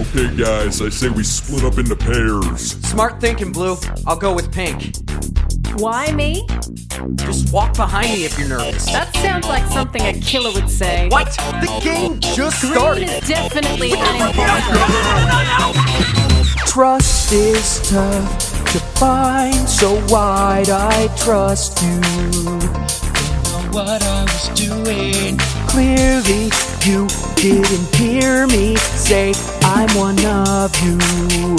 Okay, guys, I say we split up into pairs. Smart thinking, Blue. I'll go with pink. Why me? Just walk behind me if you're nervous. That sounds like something a killer would say. What? The game just Green started. is definitely uninvolved. Trust is tough to find, so why'd I trust you? Don't know what I was doing. Clearly, you didn't hear me say I'm one of you.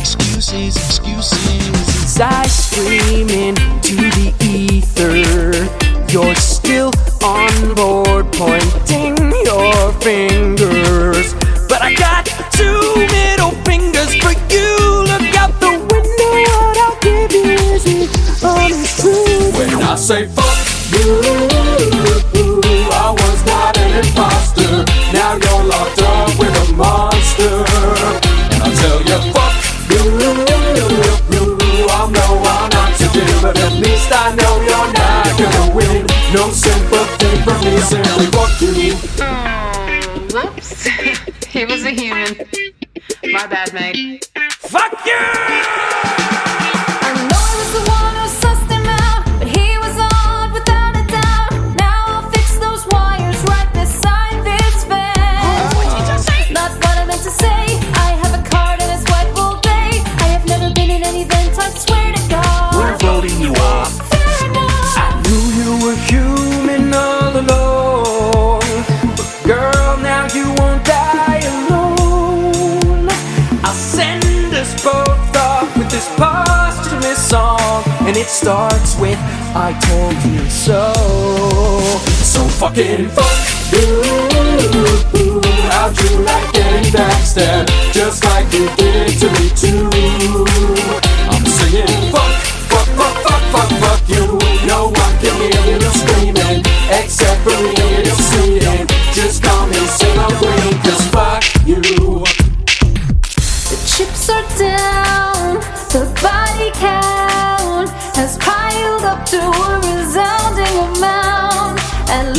Excuses, excuses. As I scream into the ether, you're still on board, pointing your fingers. But I got two middle fingers for you. Look out the window, what I'll give you is the honest truth. When I say fuck you, he was a human. My bad, mate. Fuck you! Both off with this posthumous song. And it starts with I told you so. So fucking fuck you. How'd you like getting backstabbed? to a resounding amount. And